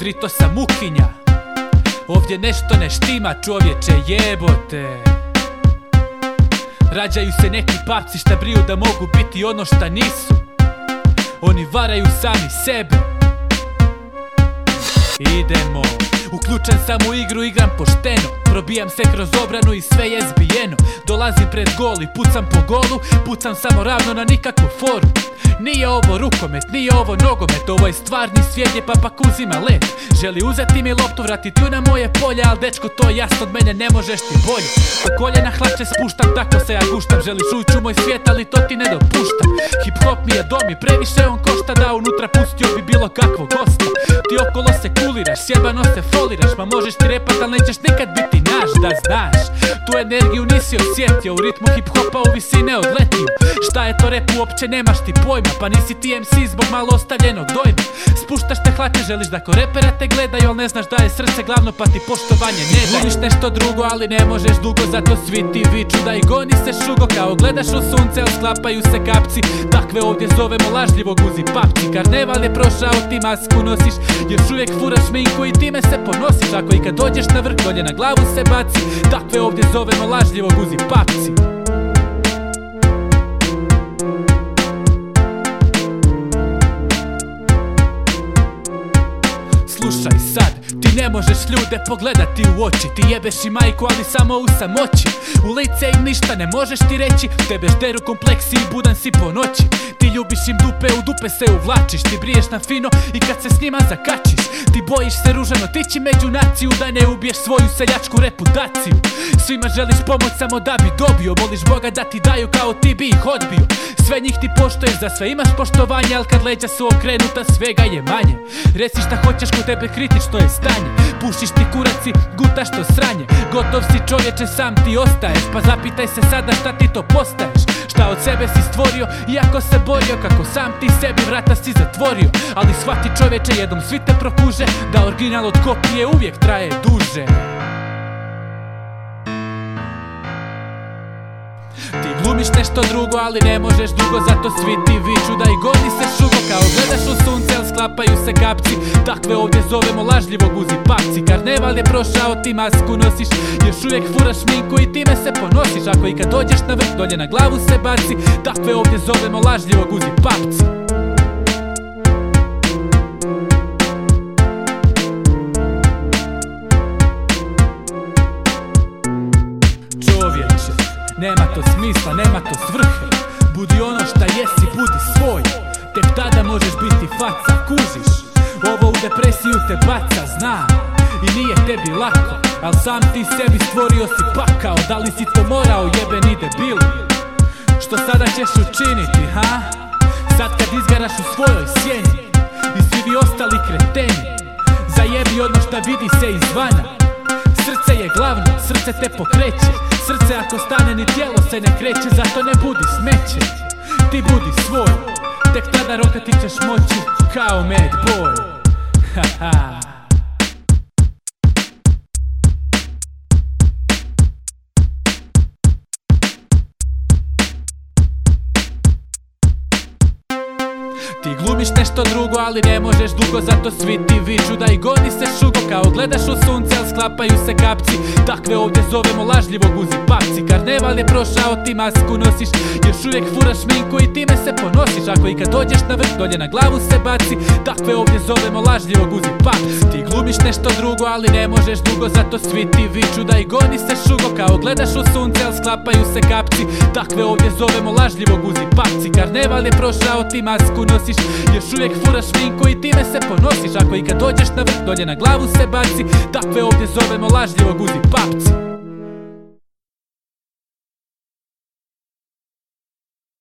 grito sam mukinja Ovdje nešto ne štima čovječe jebote. Rađaju se neki papci šta briju da mogu biti ono šta nisu. Oni varaju sami sebe. Idemo. Uključen sam u igru, igram pošteno. Probijam se kroz obranu i sve je zbijeno. Dolazim pred gol i pucam po golu. Pucam samo ravno na nikakvu foru nije ovo rukomet, nije ovo nogomet Ovo je stvarni svijet je papak uzima let Želi uzeti mi loptu, vratiti ju na moje polje Al dečko to jasno od mene ne možeš ti bolje. A koljena hlače spuštam, tako se ja guštam. Želiš ući u moj svijet, ali to ti ne dopuštam. Hip hop mi je dom i previše on košta Da unutra pustio bi bilo kakvog gosta. Ti okolo se kuliraš, sjebano se foliraš Ma možeš ti repat, ali nećeš nikad biti Da znaš, tu energiju nisi osjetio U ritmu hip hopa u visine odletio. Šta je to rep, uopće nemaš ti pojma Pa nisi ti MC zbog malo ostavljenog dojma. Spuštaš te hlače, želiš da ko repera te gledaju Al ne znaš da je srce glavno pa ti poštovanje ne Voliš nešto drugo ali ne možeš dugo Zato svi ti viču da i goni se šugo. Kao gledaš u sunce, al sklapaju se kapci. Takve ovdje zovemo lažljivo guzi papci. Karneval je prošao, ti masku nosiš Još uvijek furaš minku i time se ponosiš. Ako i kad dođeš na vrh, dolje na glavu se baci Takve ovdje zovemo lažljivo guzi papci ne možeš ljude pogledati u oči. Ti jebeš i majku, ali samo u samoći. U lice im ništa ne možeš ti reći. Tebe žderu kompleksi i budan si po noći. Ti ljubiš im dupe, u dupe se uvlačiš. Ti briješ na fino i kad se s njima zakačiš. Ti bojiš se ružano tići među naciju Da ne ubiješ svoju seljačku reputaciju. Svima želiš pomoć samo da bi dobio. Moliš Boga da ti daju kao ti bi ih odbio. Sve njih ti poštoješ, za sve imaš poštovanje Al kad leđa su okrenuta svega je manje. Reci šta hoćeš kod tebe kritično je stanje Pušiš ti kuraci, gutaš to sranje. Gotov si čovječe, sam ti ostaješ. Pa zapitaj se sada šta ti to postaješ. Šta od sebe si stvorio, iako se borio. Kako sam ti sebi vrata si zatvorio. Ali shvati čovječe, jednom svi te prokuže Da original od kopije uvijek traje duže Ti glumiš nešto drugo, ali ne možeš dugo Zato svi ti viču da i goni se šugo. Kao gledaš u sunce, al sklapaju se kapci. Takve ovdje zovemo lažljivo guzi papci. Karneval je prošao, ti masku nosiš. Još uvijek furaš minku i time se ponosiš. Ako i kad dođeš na vrh, dolje na glavu se baci. Takve ovdje zovemo lažljivo guzi papci nema to smisla, nema to svrhe. Budi ono šta jesi, budi svoj. Tek tada možeš biti faca, kužiš Ovo u depresiju te baca, znam. I nije tebi lako Al sam ti sebi stvorio si pakao. Da li si to morao jebeni debil? Što sada ćeš učiniti, ha? Sad kad izgaraš u svojoj sjeni I svi vi ostali kreteni Zajebi ono šta vidi se izvana. Srce je glavno, srce te pokreće Srce ako stane ni tijelo se ne kreće Zato ne budi smeće. Ti budi svoj Tek tada rokati ćeš moći Kao mad Ti glumiš nešto drugo, ali ne možeš dugo Zato svi ti viču da i goni se šugo. Kao gledaš u sunce, al sklapaju se kapci. Takve ovdje zovemo lažljivo guzi papci. Karneval je prošao, ti masku nosiš. Još uvijek furaš minku i time se ponosiš. Ako i kad dođeš na vrh, dolje na glavu se baci. Takve ovdje zovemo lažljivo guzi papci. Ti glumiš nešto drugo, ali ne možeš dugo Zato svi ti viču da i goni se šugo. Kao gledaš u sunce, al sklapaju se kapci. Takve ovdje zovemo lažljivo guzi papci. Karneval je prošao, ti masku nosiš Još uvijek furaš minku i time se ponosiš. Ako i kad dođeš na vrh, dolje na glavu se baci. Takve ovdje zovemo lažljivo guzi papci